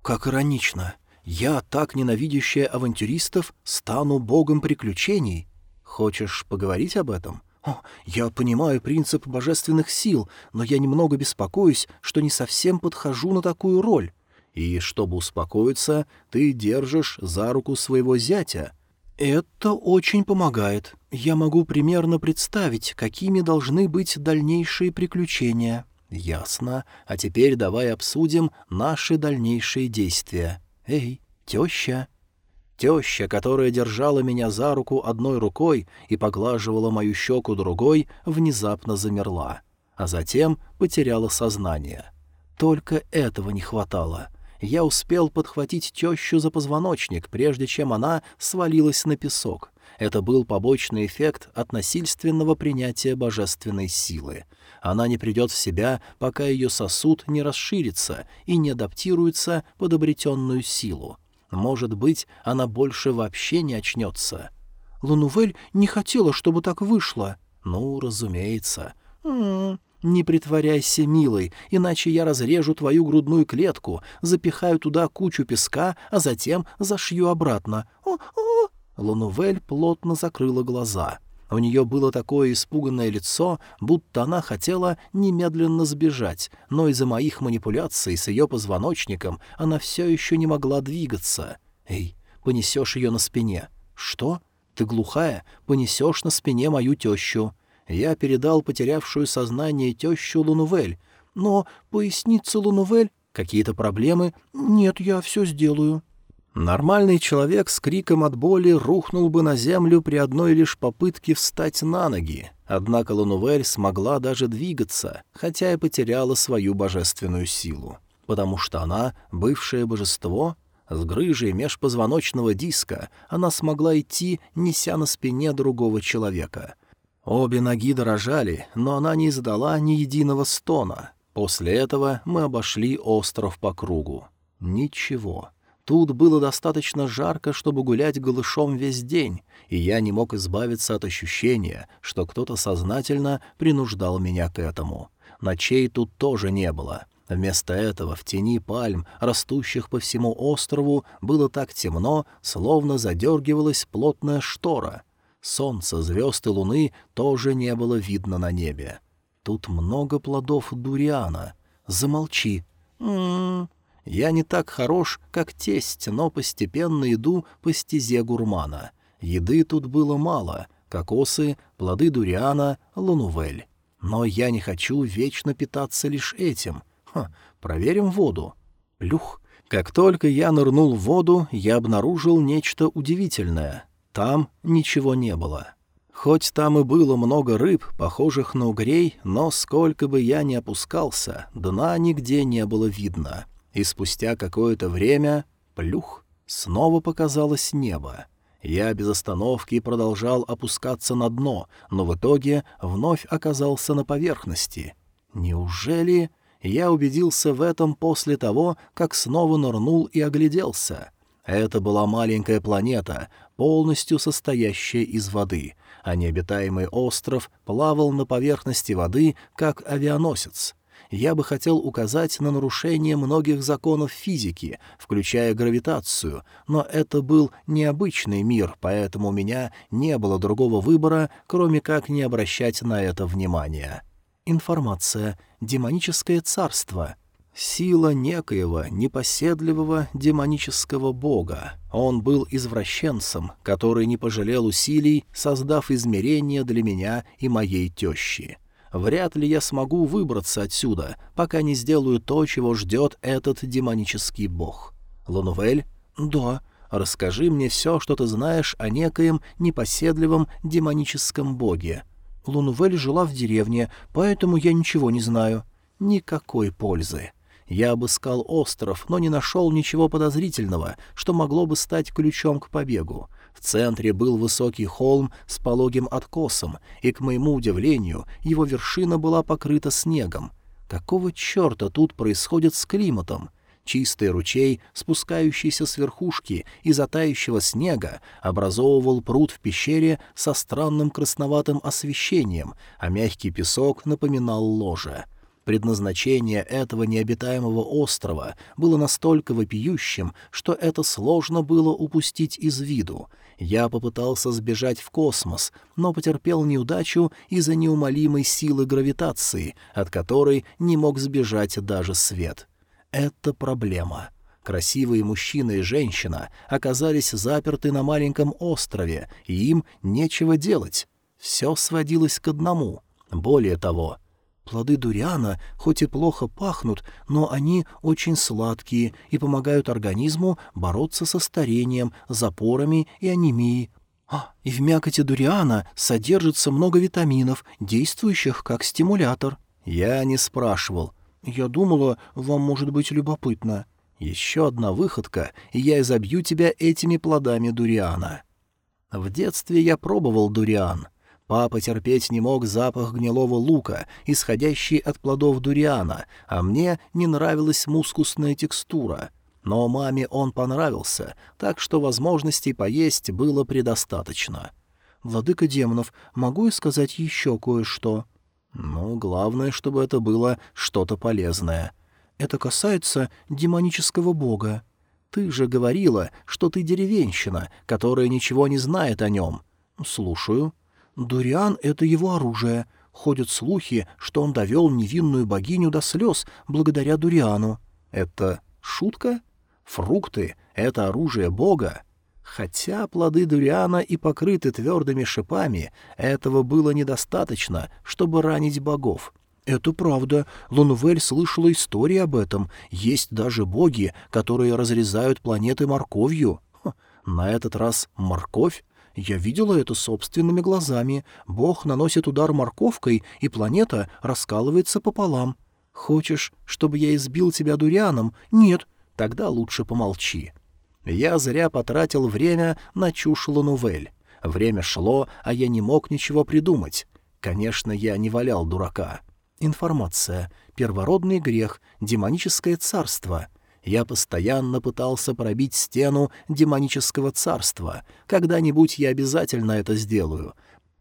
Как иронично. Я, так ненавидящая авантюристов, стану богом приключений. Хочешь поговорить об этом? О, я понимаю принцип божественных сил, но я немного беспокоюсь, что не совсем подхожу на такую роль. И, чтобы успокоиться, ты держишь за руку своего зятя. Это очень помогает. Я могу примерно представить, какими должны быть дальнейшие приключения. «Ясно. А теперь давай обсудим наши дальнейшие действия. Эй, теща!» Теща, которая держала меня за руку одной рукой и поглаживала мою щеку другой, внезапно замерла, а затем потеряла сознание. Только этого не хватало. Я успел подхватить тещу за позвоночник, прежде чем она свалилась на песок. Это был побочный эффект от насильственного принятия божественной силы. Она не придет в себя, пока ее сосуд не расширится и не адаптируется под обретенную силу. Может быть, она больше вообще не очнется.
Лунувель не хотела, чтобы так вышло.
Ну, разумеется.
М -м, не притворяйся милой, иначе я разрежу твою грудную клетку, запихаю туда кучу песка, а затем зашью обратно. О-о! Лунувель плотно закрыла глаза. У нее было такое испуганное лицо, будто она хотела немедленно сбежать, но из-за моих манипуляций с ее позвоночником она все еще не могла двигаться. «Эй, понесешь ее на спине». «Что? Ты глухая? Понесешь на спине мою тещу». Я передал потерявшую сознание тещу Лунувель. «Но поясница Лунувель...» «Какие-то проблемы?» «Нет, я все сделаю». Нормальный человек с криком от боли рухнул бы на землю при одной лишь попытке встать на ноги. Однако Лунувель смогла даже двигаться, хотя и потеряла свою божественную силу. Потому что она, бывшее божество, с грыжей межпозвоночного диска, она смогла идти, неся на спине другого человека. Обе ноги дрожали, но она не издала ни единого стона. После этого мы обошли остров по кругу. Ничего. Тут было достаточно жарко, чтобы гулять голышом весь день, и я не мог избавиться от ощущения, что кто-то сознательно принуждал меня к этому. Ночей тут тоже не было. Вместо этого в тени пальм, растущих по всему острову, было так темно, словно задергивалась плотная штора. Солнца, звезд и луны тоже не было видно на небе. Тут много плодов дуриана. Замолчи. М -м -м. Я не так хорош, как тесть, но постепенно иду по стезе гурмана. Еды тут было мало — кокосы, плоды дуриана, лунувель. Но я не хочу вечно питаться лишь этим. Ха, проверим воду. Плюх. Как только я нырнул в воду, я обнаружил нечто удивительное. Там ничего не было. Хоть там и было много рыб, похожих на угрей, но сколько бы я ни опускался, дна нигде не было видно и спустя какое-то время, плюх, снова показалось небо. Я без остановки продолжал опускаться на дно, но в итоге вновь оказался на поверхности. Неужели... Я убедился в этом после того, как снова нырнул и огляделся. Это была маленькая планета, полностью состоящая из воды, а необитаемый остров плавал на поверхности воды, как авианосец я бы хотел указать на нарушение многих законов физики, включая гравитацию, но это был необычный мир, поэтому у меня не было другого выбора, кроме как не обращать на это внимания. Информация. Демоническое царство. Сила некоего непоседливого демонического бога. Он был извращенцем, который не пожалел усилий, создав измерения для меня и моей тещи. Вряд ли я смогу выбраться отсюда, пока не сделаю то, чего ждет этот демонический бог. Лунувель? Да. Расскажи мне все, что ты знаешь о некоем непоседливом демоническом боге. Лунувель жила в деревне, поэтому я ничего не знаю. Никакой пользы. Я обыскал остров, но не нашел ничего подозрительного, что могло бы стать ключом к побегу. Центре был высокий холм с пологим откосом, и, к моему удивлению, его вершина была покрыта снегом. Какого черта тут происходит с климатом? Чистый ручей, спускающийся с верхушки и затающего снега, образовывал пруд в пещере со странным красноватым освещением, а мягкий песок напоминал ложе. Предназначение этого необитаемого острова было настолько вопиющим, что это сложно было упустить из виду — я попытался сбежать в космос, но потерпел неудачу из-за неумолимой силы гравитации, от которой не мог сбежать даже свет. Это проблема. Красивые мужчина и женщина оказались заперты на маленьком острове, и им нечего делать. Все сводилось к одному. Более того, Плоды дуриана хоть и плохо пахнут, но они очень сладкие и помогают организму бороться со старением, запорами и анемией. А, и в мякоти дуриана содержится много витаминов, действующих как стимулятор. Я не спрашивал. Я думала, вам может быть любопытно. Еще одна выходка, и я изобью тебя этими плодами дуриана.
В детстве я пробовал дуриан. Папа терпеть не мог запах гнилого лука, исходящий от плодов дуриана, а мне не нравилась мускусная текстура. Но маме он понравился, так что возможностей поесть было предостаточно.
«Владыка демонов, могу я сказать еще кое-что?»
«Ну, главное, чтобы это было что-то полезное».
«Это касается демонического бога».
«Ты же говорила, что ты деревенщина, которая ничего не знает о нем». «Слушаю».
«Дуриан — это его оружие. Ходят слухи, что он довел невинную богиню до слез благодаря Дуриану».
«Это шутка? Фрукты — это оружие бога?» Хотя плоды дуриана и покрыты твердыми шипами, этого было недостаточно, чтобы ранить богов.
«Это правда. Лунувель слышала истории об этом. Есть даже боги, которые разрезают планеты морковью».
Ха, на этот раз морковь?
Я видела это собственными глазами. Бог наносит удар морковкой, и планета раскалывается пополам. Хочешь, чтобы я избил тебя дурианом? Нет.
Тогда лучше помолчи. Я зря потратил время на чушь Лунувель. Время шло, а я не мог ничего придумать. Конечно, я не валял дурака. Информация. Первородный грех. Демоническое царство. Я постоянно пытался пробить стену демонического царства. Когда-нибудь я обязательно это сделаю.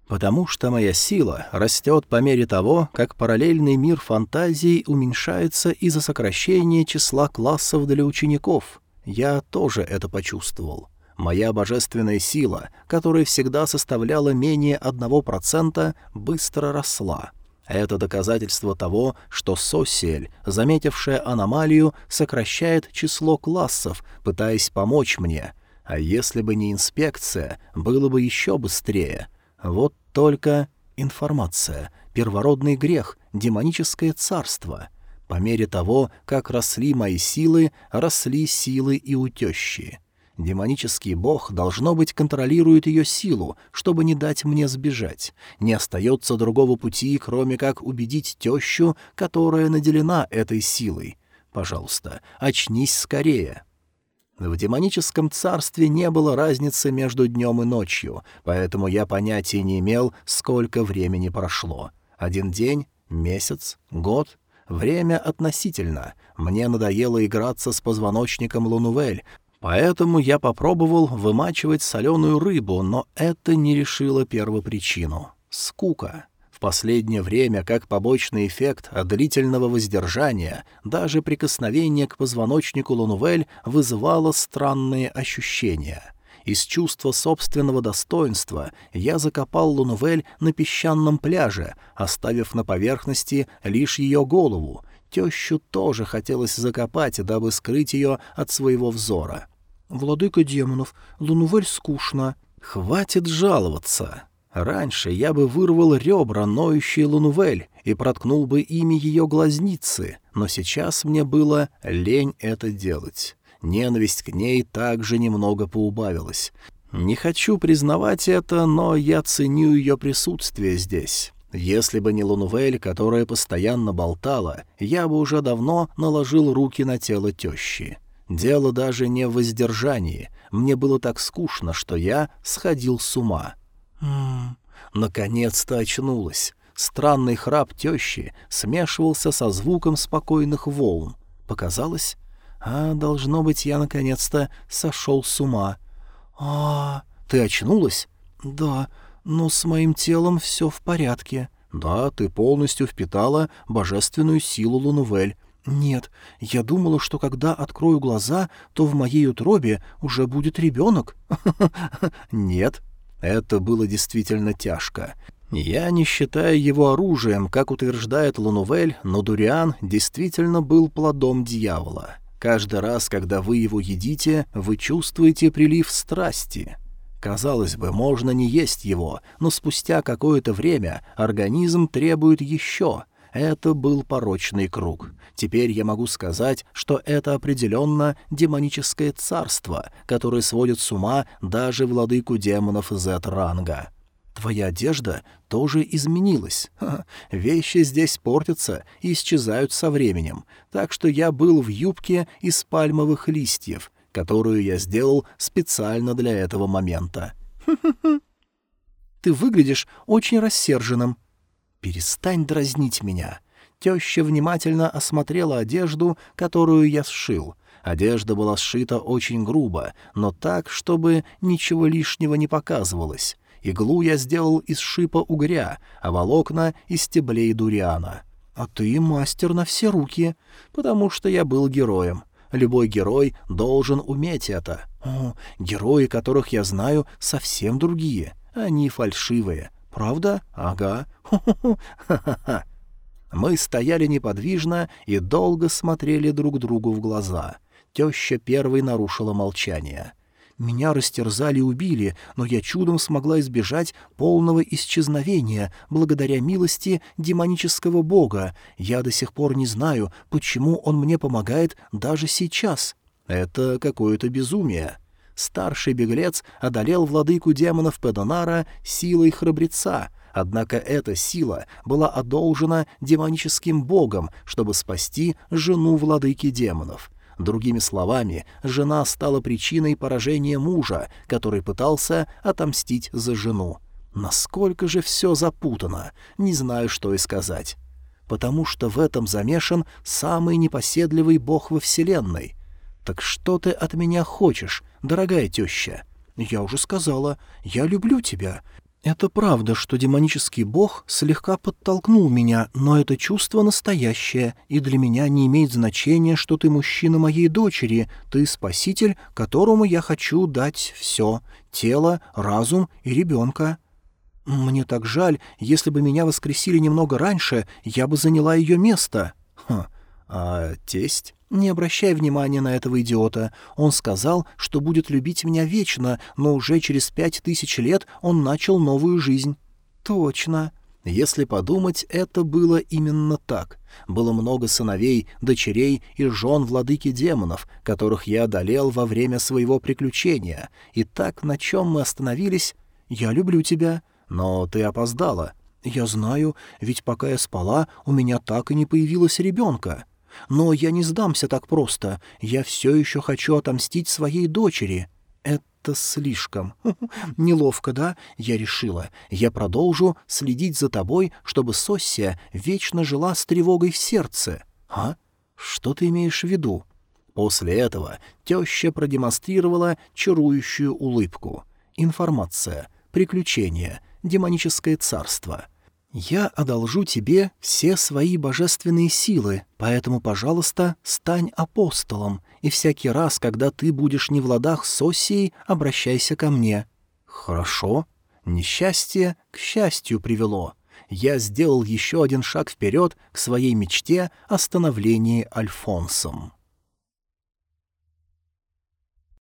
Потому что моя сила растет по мере того, как параллельный мир фантазий уменьшается из-за сокращения числа классов для учеников. Я тоже это почувствовал. Моя божественная сила, которая всегда составляла менее одного процента, быстро росла. Это доказательство того, что Сосиэль, заметившая аномалию, сокращает число классов, пытаясь помочь мне. А если бы не инспекция, было бы еще быстрее. Вот только информация, первородный грех, демоническое царство — по мере того, как росли мои силы, росли силы и у. Демонический бог, должно быть, контролирует ее силу, чтобы не дать мне сбежать. Не остается другого пути, кроме как убедить тещу, которая наделена этой силой. Пожалуйста, очнись скорее. В демоническом царстве не было разницы между днем и ночью, поэтому я понятия не имел, сколько времени прошло. Один день, месяц, год Время относительно. Мне надоело играться с позвоночником Лунувель, поэтому я попробовал вымачивать соленую рыбу, но это не решило первопричину. Скука. В последнее время, как побочный эффект от длительного воздержания, даже прикосновение к позвоночнику Лунувель вызывало странные ощущения — из чувства собственного достоинства я закопал Лунувель на песчаном пляже, оставив на поверхности лишь ее голову. Тещу тоже хотелось закопать, дабы скрыть ее от своего взора.
«Владыка демонов, Лунувель скучно».
«Хватит жаловаться». Раньше я бы вырвал ребра, ноющие Лунувель, и проткнул бы ими ее глазницы, но сейчас мне было лень это делать. Ненависть к ней также немного поубавилась. Не хочу признавать это, но я ценю ее присутствие здесь. Если бы не Лунувель, которая постоянно болтала, я бы уже давно наложил руки на тело тещи. Дело даже не в воздержании. Мне было так скучно, что я сходил с ума. Наконец-то очнулась. Странный храп тещи смешивался со звуком спокойных волн. Показалось, а, должно быть, я наконец-то сошел с ума.
А,
ты очнулась?
Да, но с моим телом все в порядке.
Да, ты полностью впитала божественную силу Лунувель.
Нет, я думала, что когда открою глаза, то в моей утробе уже будет ребенок. *laughs*
Нет, это было действительно тяжко. Я не считаю его оружием, как утверждает Лунувель, но Дуриан действительно был плодом дьявола. Каждый раз, когда вы его едите, вы чувствуете прилив страсти. Казалось бы, можно не есть его, но спустя какое-то время организм требует еще. Это был порочный круг. Теперь я могу сказать, что это определенно демоническое царство, которое сводит с ума даже владыку демонов Z-ранга. Твоя одежда тоже изменилась. *laughs* Ха -ха. Вещи здесь портятся и исчезают со временем, так что я был в юбке из пальмовых листьев, которую я сделал специально для этого момента. *laughs*
Ты выглядишь очень рассерженным. Перестань дразнить меня. Теща внимательно осмотрела одежду, которую я сшил. Одежда была сшита очень грубо, но так, чтобы ничего лишнего не показывалось. Иглу я сделал из шипа угря, а волокна — из стеблей дуриана. А ты мастер на все руки, потому что я был героем. Любой герой должен уметь это. О, герои, которых я знаю, совсем другие. Они фальшивые. Правда? Ага. Ха-ха-ха. *laughs* Мы стояли неподвижно и долго смотрели друг другу в глаза. Теща первой нарушила молчание. Меня растерзали и убили, но я чудом смогла избежать полного исчезновения благодаря милости демонического бога. Я до сих пор не знаю, почему он мне помогает даже сейчас. Это какое-то безумие. Старший беглец одолел владыку демонов Педонара силой храбреца, однако эта сила была одолжена демоническим богом, чтобы спасти жену владыки демонов. Другими словами, жена стала причиной поражения мужа, который пытался отомстить за жену. Насколько же все запутано, не знаю, что и сказать. Потому что в этом замешан самый непоседливый бог во Вселенной. Так что ты от меня хочешь, дорогая теща? Я уже сказала, я люблю тебя. Это правда, что демонический бог слегка подтолкнул меня, но это чувство настоящее, и для меня не имеет значения, что ты мужчина моей дочери, ты спаситель, которому я хочу дать все — тело, разум и ребенка. Мне так жаль, если бы меня воскресили немного раньше, я бы заняла ее место. Хм, а тесть? Не обращай внимания на этого идиота. Он сказал, что будет любить меня вечно, но уже через пять тысяч лет он начал новую жизнь. Точно. Если подумать, это было именно так. Было много сыновей, дочерей и жен владыки демонов, которых я одолел во время своего приключения. И так, на чем мы остановились? Я люблю тебя, но ты опоздала. Я знаю, ведь пока я спала, у меня так и не появилось ребенка. Но я не сдамся так просто. Я все еще хочу отомстить своей дочери. Это слишком. *laughs* Неловко, да? Я решила. Я продолжу следить за тобой, чтобы Соссия вечно жила с тревогой в сердце. А? Что ты имеешь в виду? После этого теща продемонстрировала чарующую улыбку. Информация. Приключения. Демоническое царство. «Я одолжу тебе все свои божественные силы, поэтому, пожалуйста, стань апостолом, и всякий раз, когда ты будешь не в ладах с Осией, обращайся ко мне». «Хорошо». Несчастье к счастью привело. Я сделал еще один шаг вперед к своей мечте о становлении Альфонсом.